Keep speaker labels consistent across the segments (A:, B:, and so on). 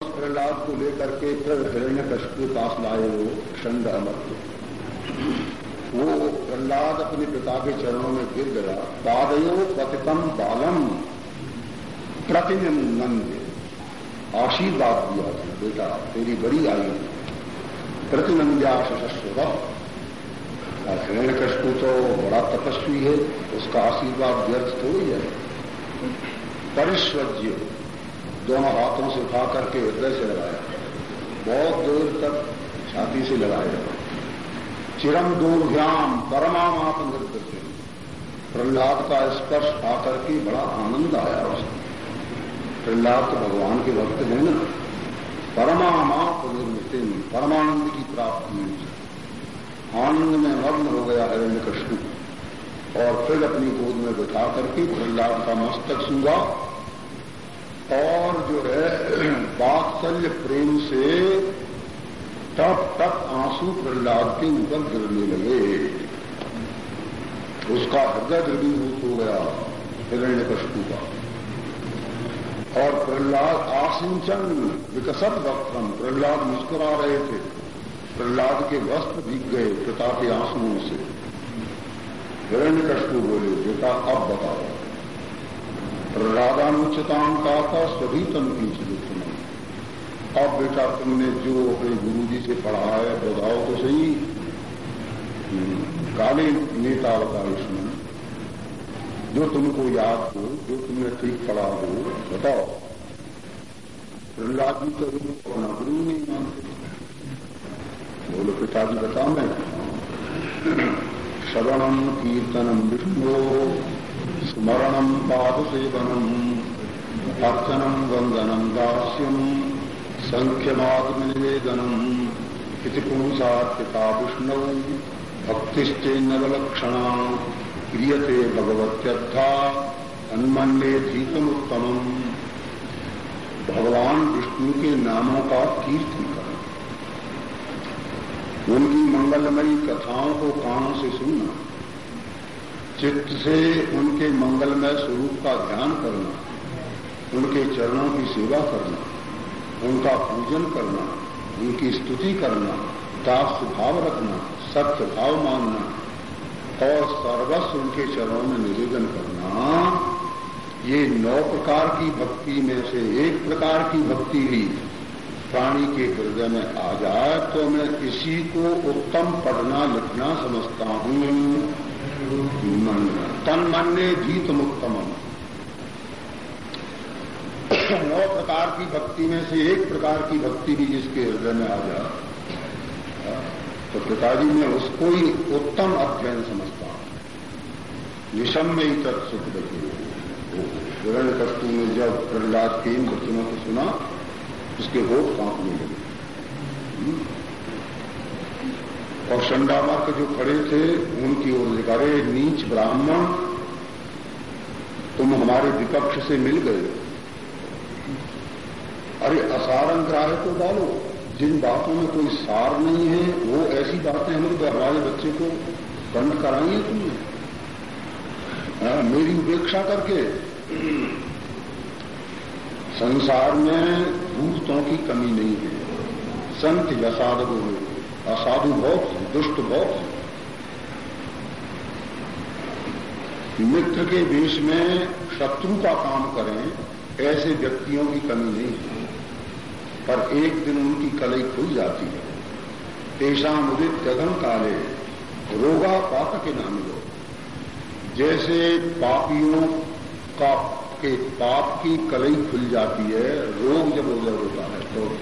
A: प्रहलाद को लेकर के फिर हिरण्य कष्ट के पास लाए वो षंड अमर वो प्रहलाद अपने पिता के चरणों में गिर गया। पादयो पतितम बालम प्रतिनंद आशीर्वाद दिया बेटा, तेरी बड़ी आयु प्रतिनंद्या सशस्व हिरण्य कष्टु तो बड़ा तपस्वी है। उसका आशीर्वाद व्यर्थ थोड़ी है। परिस्वज्य दोनों हाथों से उठा करके हृदय से लगाया। बहुत दूर तक छाती से लगाया। चिरम दूरभ्याम परमामाप नृत्य प्रहलाद का स्पर्श आकर के बड़ा आनंद आया उसको प्रहलाद तो भगवान के भक्त हैं ना। परमामाप निर्वृत्ति परमानंद की प्राप्ति आनंद में मग्न हो गया हिरण्य कृष्ण। और फिर अपनी गोद में बिठा करके प्रहलाद का मस्तक सूँगा और जो है बात्सल्य प्रेम से टप टप आँसू प्रहलाद के ऊपर गिरने लगे। उसका हृदय द्रवीभूत हो गया, हिरण्य कष्टू का। और प्रहलाद आसिंचन विकसत वक्तम प्रहलाद मुस्कुरा रहे थे। प्रहलाद के वस्त्र भीग गए पिता के आंसुओं से। हिरण्य कष्टु बोले, बेटा, अब बताओ। प्रहलादानुचिताम का था सभी तन की सुन अब बेटा तुमने जो अपने गुरु जी से पढ़ा है बताओ तो सही। काले नेता बताओ इसमें जो तुमको याद हो, जो तुमने ठीक पढ़ा हो, बताओ। प्रहलाद जी तो अपना गुरु नहीं मानते। बोलो, पिताजी, बताओ मैं। श्रवणम कीर्तनम विष्णु। स्मरणम पाद सेवनम अर्चनम वंदनम दास्यम संख्यमात्मनिवेदनम इति पुरुषार्पिता विष्णु भक्तिश्चेन्नवलक्षणा क्रियते भगवत्यर्था अन्मन्ये धीतमुत्तम भगवान विष्णु के नामों का कीर्तन उनकी मंगलमयी कथाओं को कानों से सुनना। चित्त से उनके मंगलमय स्वरूप का ध्यान करना, उनके चरणों की सेवा करना, उनका पूजन करना, उनकी स्तुति करना, दास भाव रखना, सत्य भाव मानना और सर्वस्व उनके चरणों में निवेदन करना, ये नौ प्रकार की भक्ति में से एक प्रकार की भक्ति भी प्राणी के हृदय में आ जाए तो मैं इसी को उत्तम पढ़ना लिखना समझता हूँ। तन मन ने जीत मुक्तम नौ प्रकार की भक्ति में से एक प्रकार की भक्ति भी जिसके हृदय में आ जाए तो पिताजी, मैं उसको ही उत्तम अध्ययन समझता विषम में ही तत्सुख देखिए हिरण्य कस्तु में जब प्रहलाद के इन वचनों को सुना, उसके होठ कांपने लगे। और के जो खड़े थे, उनकी ओर रहे नीच ब्राह्मण, तुम हमारे विपक्ष से मिल गए अरे, असारंग ग्राह तो डालो। जिन बातों में कोई सार नहीं है, वो ऐसी बातें हमें तो हमारे बच्चे को कराई है तुमने। मेरी उपेक्षा करके, संसार में भूतों की कमी नहीं है। संत यसाधु असाधु बहुत है, दुष्ट बहुत है। मित्र के वेश में शत्रु का काम करें, ऐसे व्यक्तियों की कमी नहीं है। पर एक दिन उनकी कलई खुल जाती है। पेशा उदित गगन काले रोगा पाप के नाम लो। जैसे पापियों का, के पाप की कलई खुल जाती है, रोग जब उदय होता है तो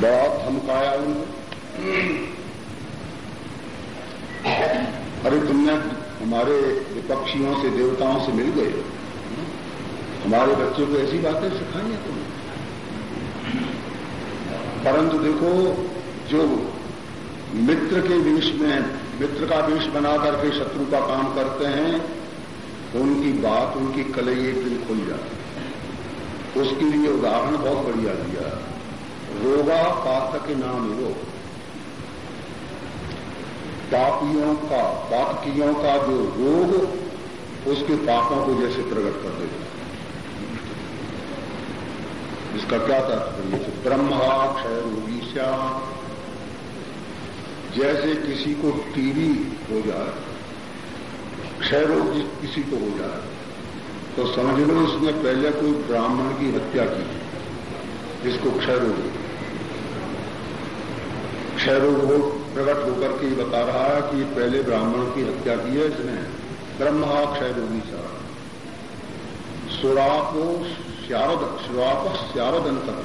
A: बड़ा धमकाया उनको अरे तुमने हमारे विपक्षियों से, देवताओं से मिल गए। हमारे बच्चों को ऐसी बातें सिखाई है तुमने। परंतु देखो, जो मित्र के विष में, मित्र का वेश बना करके शत्रु का काम करते हैं तो उनकी बात, उनकी कलई एक दिन खुल जाती है। उसके लिए उदाहरण बहुत बढ़िया दिया। रोगा पातक नाम योग पापियों का पापकियों का जो रोग, उसके पापों को जैसे प्रकट कर देता इसका क्या तात्पर्य? है ब्रह्मा, क्षय रोगी, श्याम। जैसे किसी को टीबी हो जाए, क्षय रोग किसी को हो जाए तो समझ लो उसने पहले कोई ब्राह्मण की हत्या की इसको क्षय रोग रोग हो प्रकट होकर के बता रहा है कि पहले ब्राह्मण की हत्या की है इसने। ब्रह्मा क्षय रोगी सा। सुरापो श्यारद श्राप श्यारद अंतर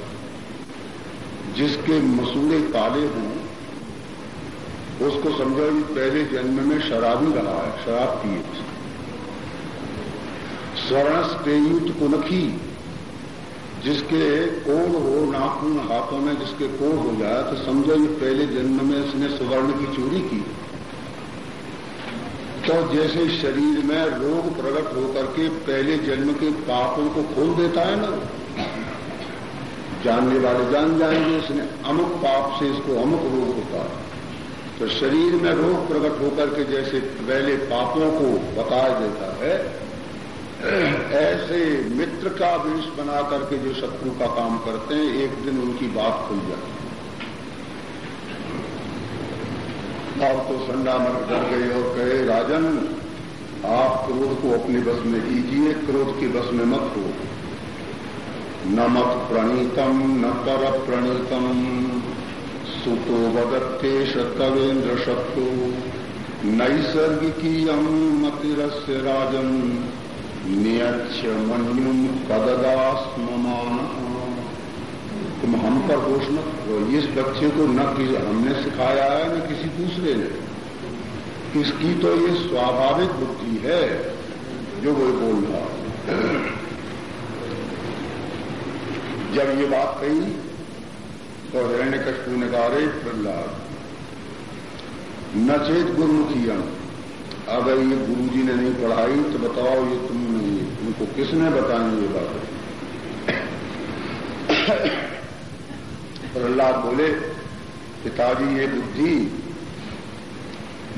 A: जिसके मसूड़े काले हों, उसको समझो कि पहले जन्म में शराबी रहा है, शराब पिए स्वर्ण स्टेयुत कुनखी जिसके कोड़ हो, नाखून हाथों में जिसके कोड़ हो जाए तो समझो ये पहले जन्म में इसने सुवर्ण की चोरी की। तो जैसे शरीर में रोग प्रकट होकर के पहले जन्म के पापों को खोल देता है ना, जानने वाले जान जाएँगे इसने, अमुक पाप से इसको अमुक रोग होता है। तो शरीर में रोग प्रकट होकर के जैसे पहले पापों को बता देता है ऐसे मित्र का विष बना करके जो शत्रु का काम करते हैं, एक दिन उनकी बात खुल जाती अब तो संडा मर कर गए और कहे, राजन, आप क्रोध को अपने बस में कीजिए क्रोध के बस में मत हो। न मत प्रणीतम, न पर प्रणीतम। सुतो वदत्ते शतवेन्द्र शत्रु। नैसर्गिकी मतिरस्य राजन। तुम हम पर दोष न इस बच्चे को न हमने सिखाया है, न किसी दूसरे ने। इसकी तो ये स्वाभाविक बुद्धि है, जो वो बोल रहा जब ये बात कही तो हिरण्य कशपू ने कहा रे प्रहलाद न चेत गुरुमुखी अगर ये गुरु जी ने नहीं पढ़ाई तो बताओ ये तुम तुमको किसने बताई ये बात? प्रहलाद बोले, पिताजी, ये बुद्धि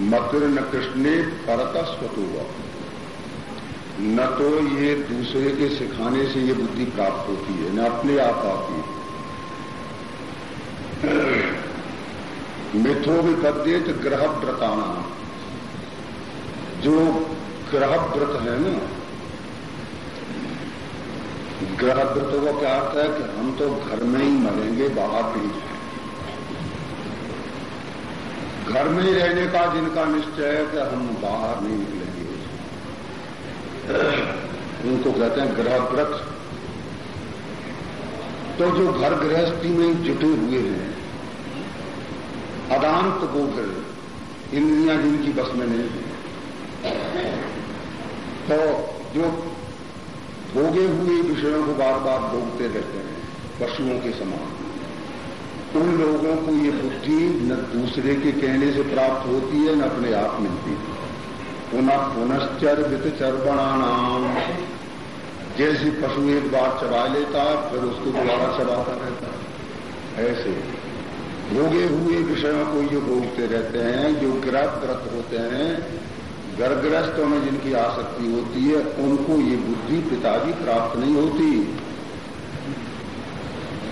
A: मकर न कृष्ण परता स्वतुआ न तो ये दूसरे के सिखाने से ये बुद्धि प्राप्त होती है, न अपने आप आती है। मिथो विपद्येत ग्रह व्रताना जो ग्रह व्रत है ना ग्रह व्रत का क्या अर्थ है कि हम तो घर में ही मरेंगे, बाहर नहीं जाएँगे घर में ही रहने का जिनका निश्चय है कि हम बाहर नहीं निकलेंगे। उनको कहते हैं ग्रह व्रत तो जो घर गृहस्थी में जुटे हुए हैं, अदांत बोध इंद्रियाँ जिनकी बस में नहीं है तो जो भोगे हुए विषयों को बार बार भोगते रहते हैं, पशुओं के समान। उन लोगों को ये बुद्धि न दूसरे के कहने से प्राप्त होती है, न अपने आप मिलती है। पुनः पुनश्चर वित चर्बणानाम जैसे पशु एक बार चबा लेता, फिर उसको दोबारा चबाता रहता। ऐसे भोगे हुए विषयों को ये भोगते रहते हैं, जो गिरफ्त होते हैं गर्भग्रस्तों में जिनकी आसक्ति होती है, उनको ये बुद्धि पिताजी प्राप्त नहीं होती।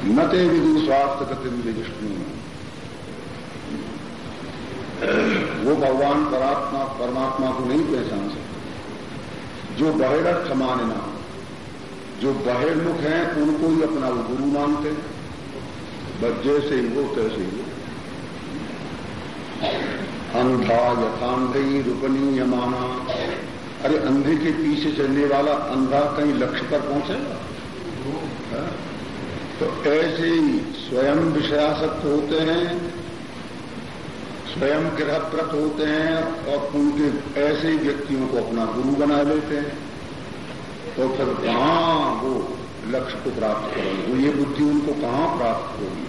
A: न ते विदु स्वास्थ्य गतिम विष्णु वो भगवान परात्मा, परमात्मा को नहीं पहचान सकते। जो बहिरर्थ मानना जो बहिर्मुख हैं, उनको ही अपना गुरु मानते हैं। बस जैसे ही वो, तैसे ही वो। अंधा यथांधी रूपनीय माना अरे, अंधे के पीछे चलने वाला अंधा कहीं लक्ष्य पर पहुंचेगा हाँ? तो ऐसे ही स्वयं विषयासक्त होते हैं, स्वयं ग्रहप्रत होते हैं और उनके ऐसे ही व्यक्तियों को अपना गुरु बना लेते हैं। तो फिर कहाँ वो लक्ष्य को प्राप्त करेंगे। वो ये बुद्धि उनको कहाँ प्राप्त होगी?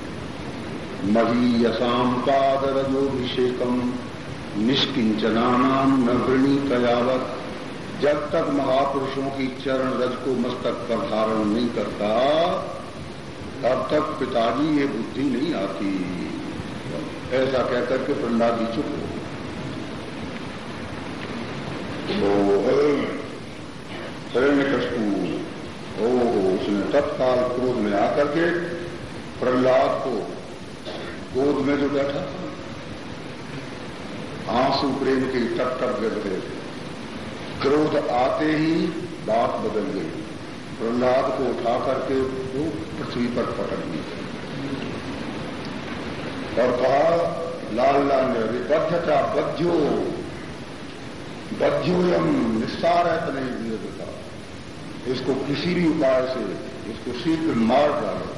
A: महीयसाम पादरजोभिषेकम निष्किंचनानाम न वृणी कयावत जब तक महापुरुषों की चरण रज को मस्तक पर धारण नहीं करता, तब तक पिताजी ये बुद्धि नहीं आती। ऐसा कहकर के प्रहलाद जी चुप हो हिरण्य कष्टू ओ, उसने तत्काल क्रोध में आकर के प्रहलाद को गोद में जो बैठा आँसू प्रेम के टक टक गिर रहे थे। क्रोध आते ही बात बदल गई। प्रहलाद को उठा करके वो पृथ्वी पर पटक दी। और कहा, लाल लाल ने बद्धता बध्यो बध्योयम निस्सार है नहीं दिए देता। इसको किसी भी उपाय से, इसको शीघ्र मार डालो।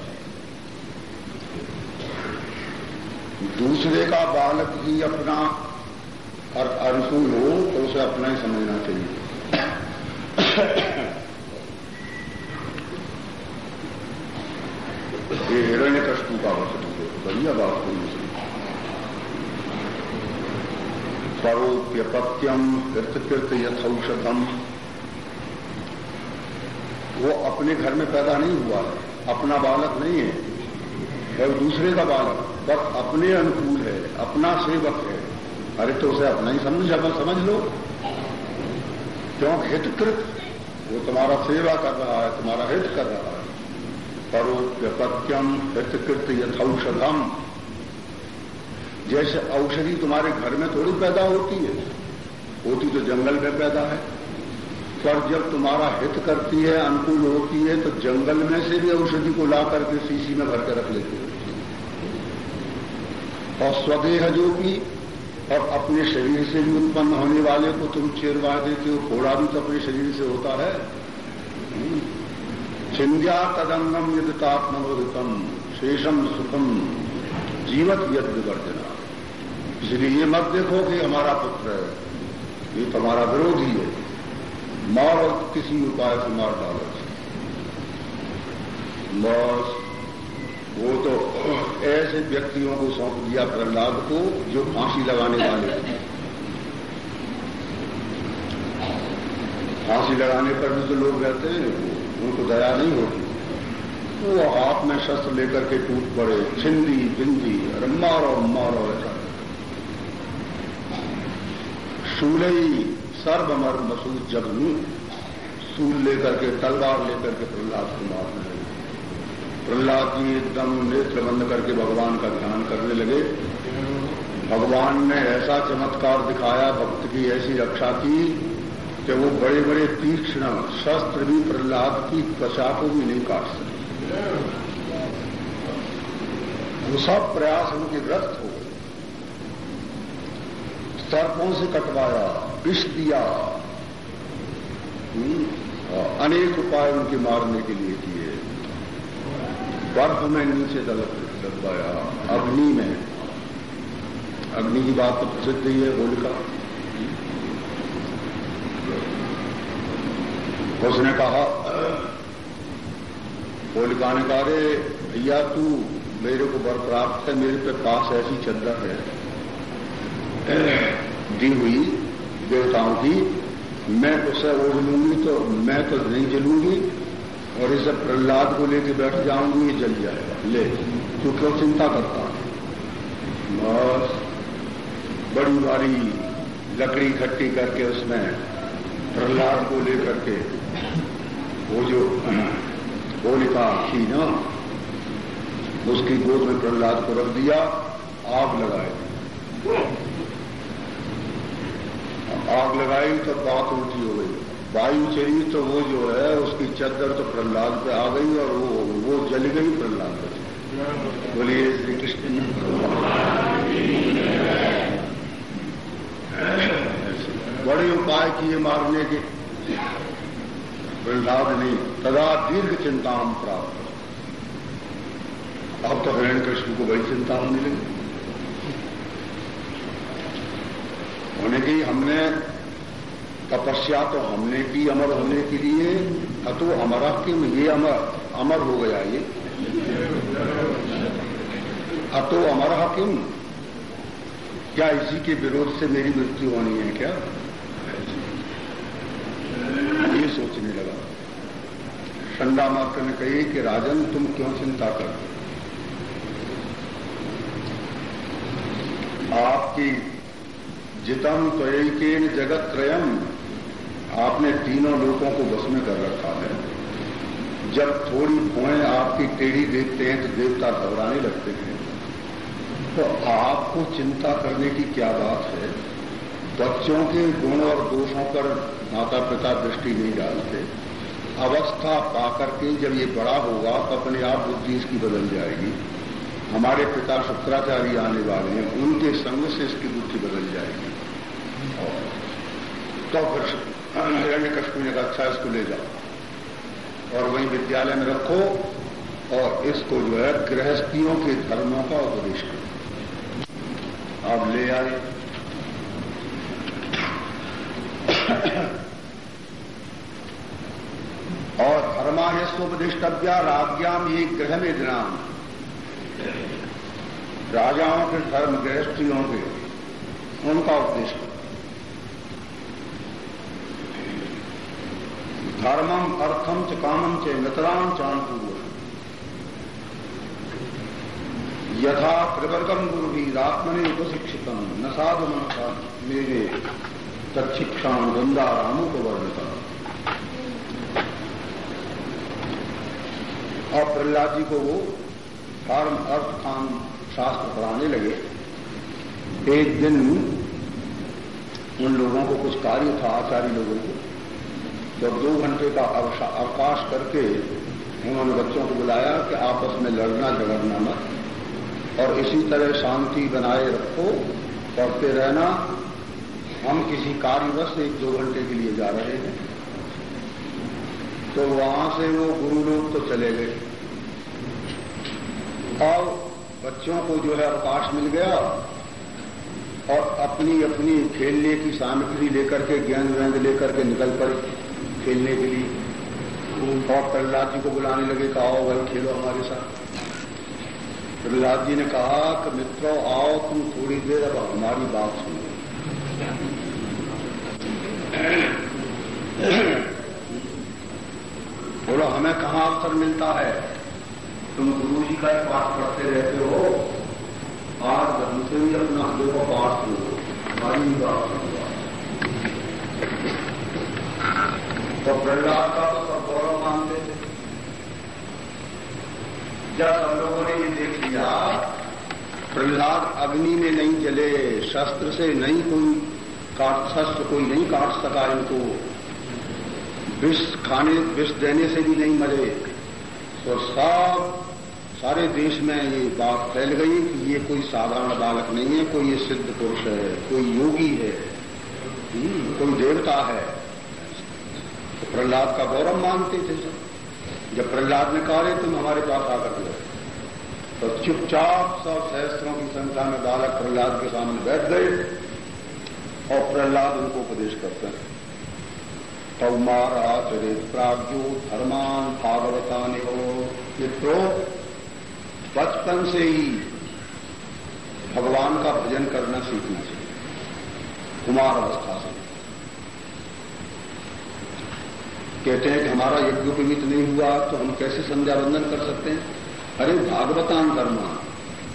A: दूसरे का बालक ही अपना अनुकूल हो तो उसे अपना ही समझना चाहिए। ये हिरण्य कष्टू का वचन है। बढ़िया बात हुई स्वरूप्यपत्यम कृतकृत यथौषधम वो अपने घर में पैदा नहीं हुआ अपना बालक नहीं है। है वो दूसरे का बालक, बस अपने अनुकूल है, अपना सेवक है। अरे तो उसे अपना ही समझ समझ लो। क्यों? हितकृत। वो तुम्हारा सेवा कर रहा है, तुम्हारा हित कर रहा है। परोप्यपत्यम हितकृत यथौषधम। जैसे औषधि तुम्हारे घर में थोड़ी पैदा होती है, होती तो जंगल में पैदा है। पर जब तुम्हारा हित करती है, अनुकूल होती है तो जंगल में से भी औषधि को ला करके शीशी में भर के रख लेते हो। और स्वदेह जो भी और अपने शरीर से भी उत्पन्न होने वाले को तुम चेरवा देते हो घोड़ा भी तो अपने शरीर से होता है? छिंद्या तदंगम यदतात्मोदितम शेषम सुखम, जीवत यद विवर्जना इसलिए ये मत देखो कि हमारा पुत्र है, ये तुम्हारा विरोधी है। मार किसी उपाय से मार डालो। बस। वो तो ऐसे व्यक्तियों को सौंप दिया प्रहलाद को जो फांसी लगाने वाले फांसी लगाने पर भी तो लोग रहते हैं, उनको दया नहीं होती। वो हाथ में शस्त्र लेकर के टूट पड़े, छिंदी, बिंदी अरे मारो मारो ऐसा। शूलई सर्वमर मसूद जगनू सूल लेकर के, तलवार लेकर के प्रहलाद को मारने प्रहलाद जी एकदम नेत्र बंद करके भगवान का ध्यान करने लगे। भगवान ने ऐसा चमत्कार दिखाया, भक्त की ऐसी रक्षा की कि वो बड़े बड़े तीक्ष्ण शस्त्र भी प्रहलाद की त्वचा को भी नहीं काट सके। वो सब प्रयास उनके व्यर्थ हो सर्पों से कटवाया, विष दिया। अनेक उपाय उनके मारने के लिए किए। बर्फ़ में नीचे दलवाया अग्नि में। अग्नि की बात तो प्रसिद्ध ही है होलिका उसने कहा होलिका ने कहा रे भैया, तू मेरे को बर प्राप्त है, मेरे पे पास ऐसी चद्दर है। दी हुई देवताओं की, मैं उसे ओढ़ लूँगी तो मैं तो नहीं जलूँगी और इसे प्रहलाद को लेके बैठ जाऊँगी, ये जल जाएगा। ले, तू क्यों चिंता करता? बस, बड़ी भारी लकड़ी इकट्ठी करके उसमें प्रहलाद को लेकर के वो जो होलिका थी ना, उसकी गोद में प्रहलाद को रख दिया, आग लगाए आग लगाई तो बात उल्टी हो गई। वायु चली तो वो जो है, उसकी चद्दर तो प्रहलाद पे आ गई और वो वो जल गई प्रहलाद पे। बोलिए, श्री कृष्ण बड़े उपाय किए मारने के। प्रहलाद नहीं तदा दीर्घ चिंता हम प्राप्त अब तो हरण कृष्ण को बड़ी चिंता होने लगी। होने की हमने तपस्या तो हमने की अमर होने के लिए, अतो हमारा किम ये अमर अमर हो गया ये। अतो हमारा क्यों क्या इसी के विरोध से मेरी मृत्यु होनी है क्या? ये सोचने लगा। संडा मात्र ने कही कि राजन, तुम क्यों चिंता करते आपकी जितम त्वयिकेन जगत त्रयम आपने तीनों लोगों को बस में कर रखा है। जब थोड़ी भुएँ आपकी टेढ़ी देखते हैं तो देवता घबराने लगते हैं तो आपको चिंता करने की क्या बात है? बच्चों के गुण और दोषों पर माता पिता दृष्टि नहीं डालते। अवस्था पाकर के जब ये बड़ा होगा तो अपने आप बुद्धि इसकी बदल जाएगी। हमारे पिता शुक्राचार्य आने वाले हैं, उनके संग से इसकी बुद्धि बदल जाएगी। और तो फिर हिरण्य कश्मीर ने कहा अच्छा इसको ले जाओ। और वहीं विद्यालय में रखो और इसको जो है गृहस्थियों के धर्मों का उपदेश करो। आप ले आए। और धर्मायस्वोपदिष्टव्या राज्ञाम ये ग्रह में दिनाम राजाओं के धर्म गृहस्थियों के, उनका उपदेश करो। धर्मम अर्थम च कामम च नतराम चाणपूर्व यथा प्रवर्गम गुरु भी आत्मने उपशिक्षितम न साधु मनसा मेरे तत्शिक्षाण वृंदा रामो को वर्णिता और प्रहलाद जी को वो धर्म, अर्थ, काम, शास्त्र पढ़ाने लगे। एक दिन उन लोगों को कुछ कार्य था, आचार्य लोगों को। जब दो घंटे का अवकाश करके उन्होंने बच्चों को बुलाया कि आपस में लड़ना, झगड़ना मत। और इसी तरह शांति बनाए रखो, पढ़ते रहना। हम किसी कार्यवश एक दो घंटे के लिए जा रहे हैं। तो वहाँ से वो गुरु लोग तो चले गए। और बच्चों को जो है अवकाश मिल गया और अपनी अपनी खेलने की सामग्री लेकर के गेंद वेंद लेकर के निकल पड़े। खेलने के लिए। और प्रहलाद जी को बुलाने लगे, कहा, आओ भाई, खेलो हमारे साथ। प्रहलाद जी ने कहा कि, मित्रों, आओ, तुम थोड़ी देर, अब हमारी बात सुनो। बोलो, हमें कहाँ अवसर मिलता है? तुम गुरु जी का पाठ पढ़ते रहते हो। आज हमसे भी अपना देखो पाठ सुनो। हमारी बात सुनो। तो प्रहलाद का तो सब गौरव मानते थे। जब हम लोगों ने ये देख लिया प्रहलाद अग्नि में नहीं जले शस्त्र से नहीं कोई काट शस्त्र कोई नहीं काट सका इनको। विष खाने विष देने से भी नहीं मरे। तो सब सारे देश में ये बात फैल गई कि ये कोई साधारण बालक नहीं है कोई ये सिद्ध पुरुष है कोई योगी है हम्म, कोई देवता है। प्रहलाद का गौरव मानते थे सब। जब प्रहलाद ने कहा तुम हमारे पास आकर गए तो चुपचाप सब सहस्त्रों की संख्या में बालक प्रहलाद के सामने बैठ गए और प्रहलाद उनको उपदेश करते हैं। चरित प्राज्ञो धर्मान भागवतानि हो मित्रों बचपन से ही भगवान का भजन करना सीखना चाहिए। कुमार अवस्था से। कहते हैं कि हमारा यज्ञोपवीत नहीं हुआ तो हम कैसे संध्या वंदन कर सकते हैं? अरे भागवतान करना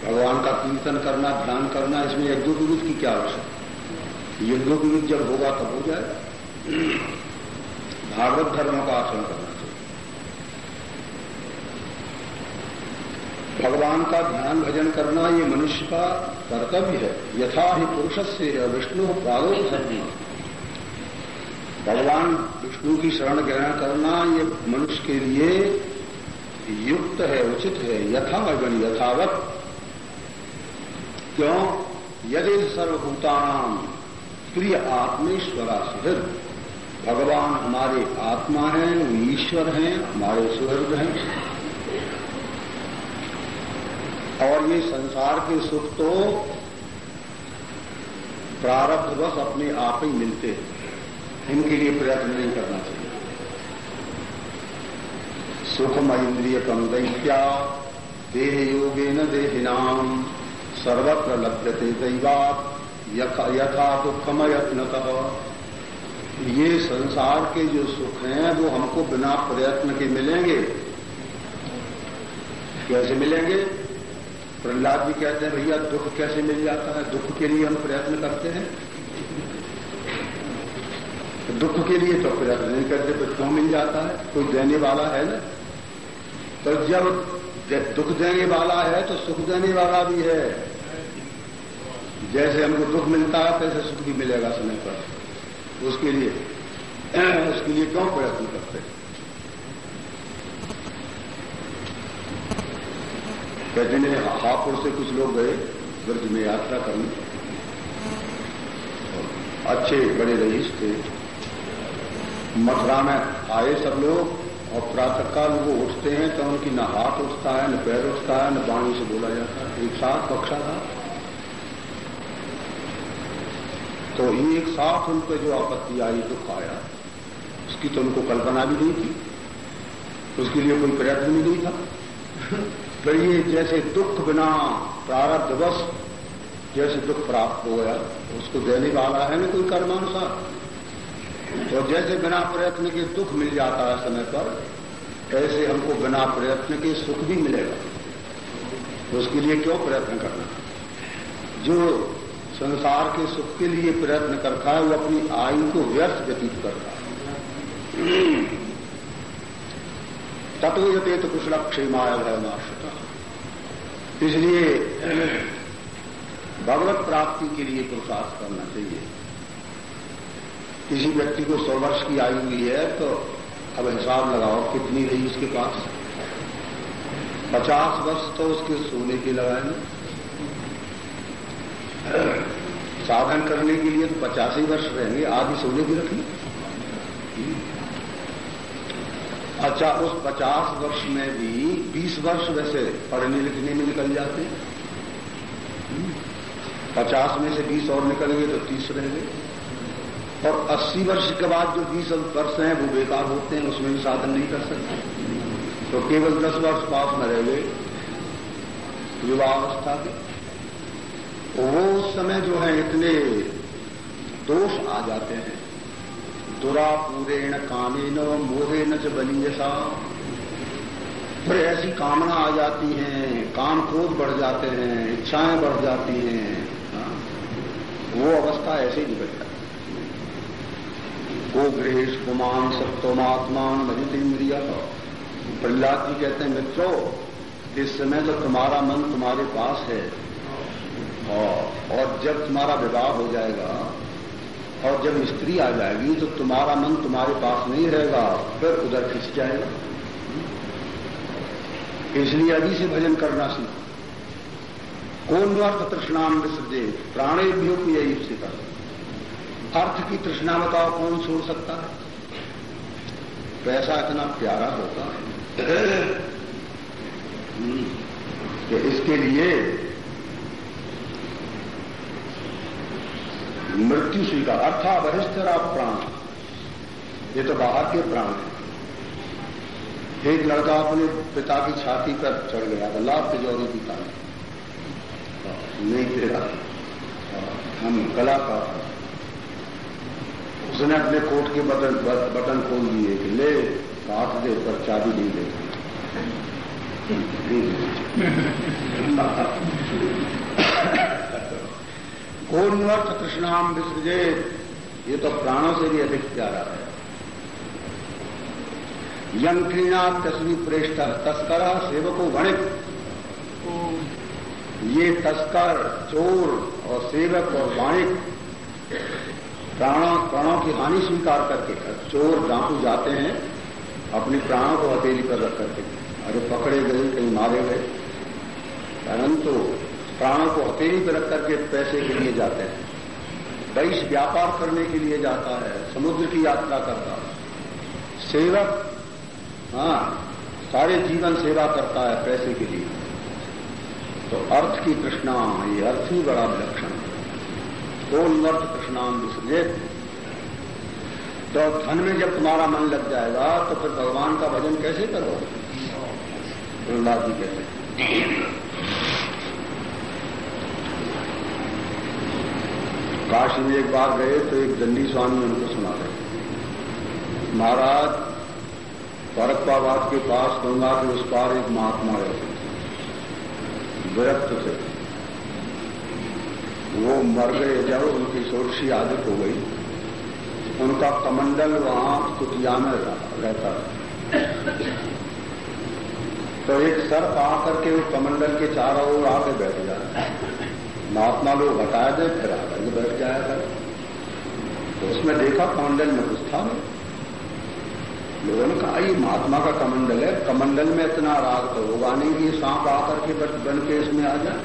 A: भगवान का कीर्तन करना, ध्यान करना, इसमें यज्ञोपवीत की क्या आवश्यकता? युद्ध जब होगा, तब हो जाए। भागवत धर्म का आचरण करना चाहिए। भगवान का ध्यान भजन करना, ये मनुष्य का कर्तव्य है। यथा ही पुरुष से विष्णु प्रागो धर्म भगवान विष्णु की शरण ग्रहण करना ये मनुष्य के लिए युक्त है, उचित है यथा गण यथावत। क्यों? यदि सर्वभूतान प्रिय आत्मेश्वरा सुहृद, भगवान हमारे आत्मा हैं ईश्वर हैं, हमारे सुहृद हैं। और ये संसार के सुख तो प्रारब्धवश अपने आप ही मिलते हैं। इनके लिए प्रयत्न नहीं करना चाहिए। सुखम इंद्रिय कम दैत्या देह योगे न देहिनाम, सर्वत्र लभ्यते दैवात, यथा दुखम यत्नतः ये संसार के जो सुख हैं, वो हमको बिना प्रयत्न के मिलेंगे। कैसे मिलेंगे? प्रहलाद जी कहते हैं, भैया, दुख कैसे मिल जाता है? दुख के लिए हम प्रयत्न करते हैं? दुख के लिए तो प्रयत्न नहीं करते तो क्यों मिल जाता है? कोई देने वाला है ना? तो जब दुख देने वाला है तो सुख देने वाला भी है। जैसे हमको दुख मिलता है, तैसे सुख भी मिलेगा समय पर। उसके लिए उसके लिए क्यों प्रयत्न करते कहते हैं हापुर से कुछ लोग गए, ब्रज में यात्रा करने। अच्छे, बड़े रईस थे। मथुरा में आए सब लोग और प्रातःकाल वो उठते हैं तो उनकी न हाथ उठता है, न पैर उठता है, न वाणी से बोला जाता है। एक साथ बख्शा था। तो ये एक साथ उन पर जो आपत्ति आई, दुख आया। उसकी तो उनको कल्पना भी नहीं थी। उसके लिए कोई प्रयत्न भी नहीं था। तो ये जैसे दुख बिना प्रारब्धवश, जैसे दुख प्राप्त हो गया, उसको देने वाला है ना कोई कर्मानुसार? तो जैसे बिना प्रयत्न के दुख मिल जाता है समय पर, ऐसे हमको बिना प्रयत्न के सुख भी मिलेगा। तो उसके लिए क्यों प्रयत्न करना? जो संसार के सुख के लिए प्रयत्न करता है, वो अपनी आयु को व्यर्थ व्यतीत करता है। तत्वते तो कुशल क्षेमाय भयमाश्रता इसलिए भगवत प्राप्ति के लिए पुरुषार्थ करना चाहिए। किसी व्यक्ति को सौ वर्ष की आयु हुई है तो अब हिसाब लगाओ, कितनी रही उसके पास? पचास वर्ष तो उसके सोने के लगाए साधन करने के लिए तो पचास वर्ष रहेंगे आधी सोने की रखी अच्छा उस पचास वर्ष में भी बीस वर्ष वैसे पढ़ने लिखने में निकल जाते पचास में से बीस और निकलेंगे तो तीस रह गए और 80 वर्ष के बाद जो 20 वर्ष हैं, वो बेकार होते हैं, उसमें भी साधन नहीं कर सकते। तो केवल 10 वर्ष पास में रह गए। युवावस्था के। तो वो उस समय जो है, इतने दोष आ जाते हैं। दुरा पूरेण कामे न मोहे न च बलियसा फिर ऐसी कामना आ जाती है, काम क्रोध बढ़ जाते हैं, इच्छाएँ बढ़ जाती हैं। हाँ? वो अवस्था ऐसे ही निकल जाती को कुमान सत्वमात्मान भजित इंद्रिया। प्रहलाद जी कहते हैं, मित्रों, इस समय तो तुम्हारा मन तुम्हारे पास है, और जब तुम्हारा विवाह हो जाएगा, और जब स्त्री आ जाएगी तो तुम्हारा मन तुम्हारे पास नहीं रहेगा, फिर उधर खिंच जाएगा। इसलिए अभी से भजन करना सीखो। कौन अर्थ तृष्णाम विसर्जे प्राणेभ्यो की यही सीखा अर्थ की तृष्णा बताओ, कौन छोड़ सकता है? पैसा इतना प्यारा होता है। कि इसके लिए मृत्यु स्वीकार अर्था वरिष्ठरा प्राण। ये तो बाहर के प्राण है। एक लड़का अपने पिता की छाती पर चढ़ गया था लाभ तिजोरी पिता नहीं तेरा। हम कलाकार उसने अपने कोट के बटन बटन खोल दिए कि ले, काट दे, पर चाबी नहीं दे कौन अर्थ कृष्णाम विसृजे ये तो प्राणों से भी अधिक प्यारा है। यंत्रीणा तस्वी प्रेष्ठ, तस्कर सेवको गणित ये तस्कर, चोर और सेवक और वाणिक। प्राणों प्राणों की हानि स्वीकार करके, चोर, डाकू जाते हैं, अपने प्राणों को हथेली पर रख करके। अरे पकड़े गए, कहीं मारे गए। परंतु प्राणों को हथेली पर रख करके पैसे के लिए जाते हैं। देश व्यापार करने के लिए जाता है, समुद्र की यात्रा करता है। सेवक हाँ सारे जीवन सेवा करता है पैसे के लिए। तो अर्थ की कृष्णा ये अर्थ ही बड़ा विलक्षण कोन्वर्त कृष्णाम विसर्जित तो धन में जब तुम्हारा मन लग जाएगा तो फिर भगवान का भजन कैसे करो? प्रहलाद जी कहते काशी में एक बार गए तो एक दंडी स्वामी उनको सुना रहे। महाराज फरक्काबाद के पास गंगा के उस पार एक महात्मा रहते थे विरक्त थे। वो मर गए, जब उनकी सोरसी आदत हो गई, उनका कमंडल वहाँ कुटिया में रहता था। तो एक सर्प आकर के वो कमंडल के चारों ओर आके बैठ जाए महात्मा लोग हटा दे फिर के बैठ जाएगा तो उसमें देखा कमंडल में कुछ था लोगों ने कहा, ये महात्मा का कमंडल है, कमंडल में इतना राग तो होगा नहीं कि सांप आकर के बन के इसमें आ जाए।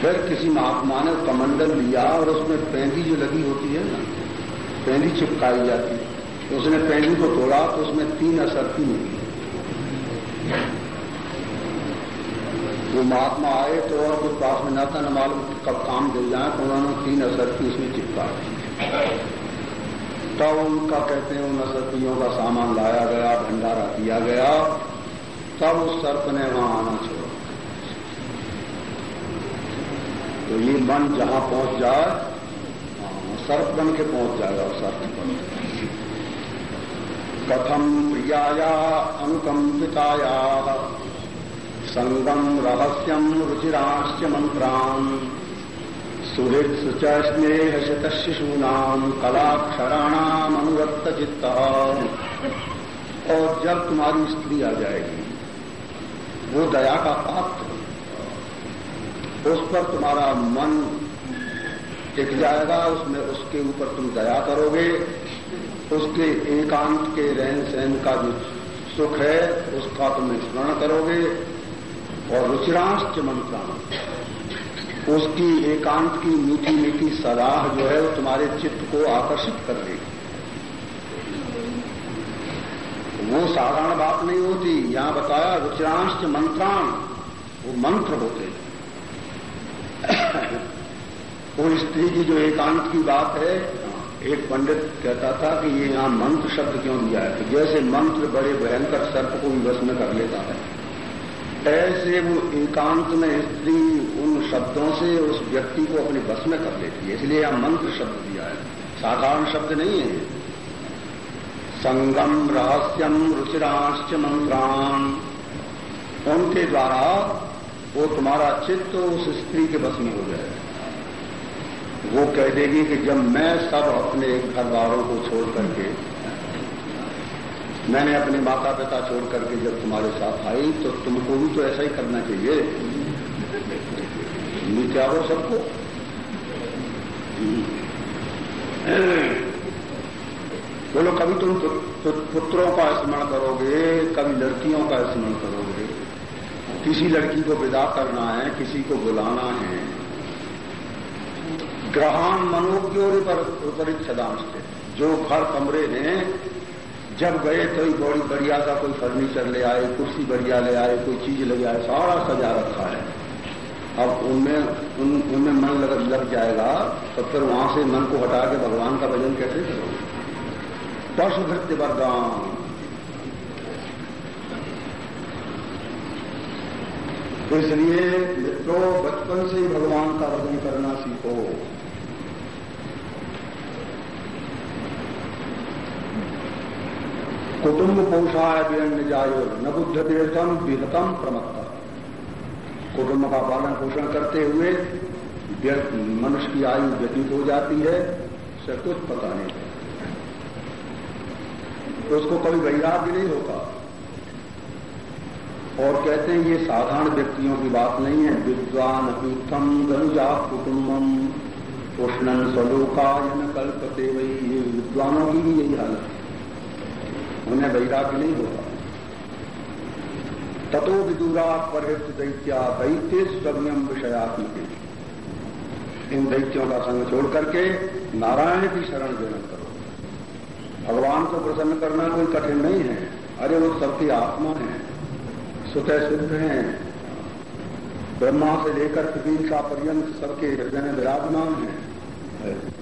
A: फिर किसी महात्मा ने कमंडल लिया और उसमें पैंदी जो लगी होती है ना पैंदी चिपकाई जाती है। तो उसने पैंदी को तोड़ा तो उसमें तीन असर थी निकली वो महात्मा आए तो और कुछ पास में नाता न मालूम कब काम दे जाए तो उन्होंने तीन असर की उसमें चिपका तब उनका कहते हैं, उन असरतियों का सामान लाया गया, भंडारा किया गया। तब उस सर्प ने वहाँ आना छोड़ा। तो ये मन जहाँ पहुँच जाए हाँ, सर्प बन के पहुँच जाएगा सर्प बन कथम प्रियाया अनुकंपिताया संगम रहस्यम रुचिराश्च मंत्रान सुहृद सुच स्नेह शत शिशूनाम कलाक्षराणाम अनुरक्त चित्त। और जब तुम्हारी स्त्री आ जाएगी वो दया का पात्र उस पर तुम्हारा मन टिक जाएगा, उसमें उसके ऊपर तुम दया करोगे। उसके एकांत के रहन सहन का जो सुख है, उसका तुम स्मरण करोगे और रुचिरांश मंत्राण उसकी एकांत की मीठी मीठी सलाह जो है, वो तुम्हारे चित्त को आकर्षित कर देगी। वो साधारण बात नहीं होती। यहाँ बताया रुचिरांश मंत्राण, वो मंत्र होते हैं। वो स्त्री की जो एकांत की बात है, एक पंडित कहता था कि ये यहाँ मंत्र शब्द क्यों दिया है? तो जैसे मंत्र बड़े भयंकर सर्प को भी बस में कर लेता है, ऐसे वो एकांत में स्त्री उन शब्दों से उस व्यक्ति को अपने बस में कर लेती है। इसलिए यहाँ मंत्र शब्द दिया है। साधारण शब्द नहीं है। संगम रहस्यम रुचिराश्च मंत्राण। उनके द्वारा वो तुम्हारा चित्त उस स्त्री के बस में हो जाएगा। वो कह देगी कि जब मैं सब अपने घर वालों को छोड़ करके, मैंने अपने माता पिता छोड़ करके जब तुम्हारे साथ आई तो तुमको भी तो ऐसा ही करना चाहिए। हो सबको? बोलो, कभी तुम पुत्रों का स्मरण करोगे, कभी लड़कियों का स्मरण करोगे? किसी लड़की को विदा करना है, किसी को बुलाना है ग्रहण मनोज्ञोर उपरित सदांश थे जो घर कमरे हैं जब गए तो बड़ी बढ़िया का कोई फर्नीचर ले आए कुर्सी बढ़िया ले आए कोई चीज़ ले आए सारा सजा रखा है। अब उनमें उन, उनमें मन लग, लग जाएगा तो फिर वहाँ से मन को हटा के भगवान का भजन कैसे करोगे? पशु भृत्य वरदान तो इसलिए मित्रों, बचपन से ही भगवान का भजन करना सीखो। कुटुंब पोषाय व्यंग जायो, न बुद्ध देशम विहतम प्रमत्ता। कुटुंब का पालन पोषण करते हुए मनुष्य की आयु व्यतीत हो जाती है उसे कुछ पता नहीं। तो उसको कभी वैराग्य नहीं होता। और कहते हैं, ये साधारण व्यक्तियों की बात नहीं है। विद्वान अभ्युत्थम गनुजा कुटुम्बम उष्णन स्वलोका न कल्पते वही ये विद्वानों की भी यही हालत है। उन्हें वैराग्य नहीं होता। ततो विदुरा परहित दैत्या दैत्य स्वयं विषयात्मक। इन दैत्यों का संग छोड़ करके नारायण की शरण ग्रहण करो। भगवान को प्रसन्न करना कोई कठिन नहीं है। अरे वो सबकी आत्मा है। स्वतः सिद्ध हैं। ब्रह्मा से लेकर पृथ्वी का पर्यंत सबके हृदय में विराजमान है।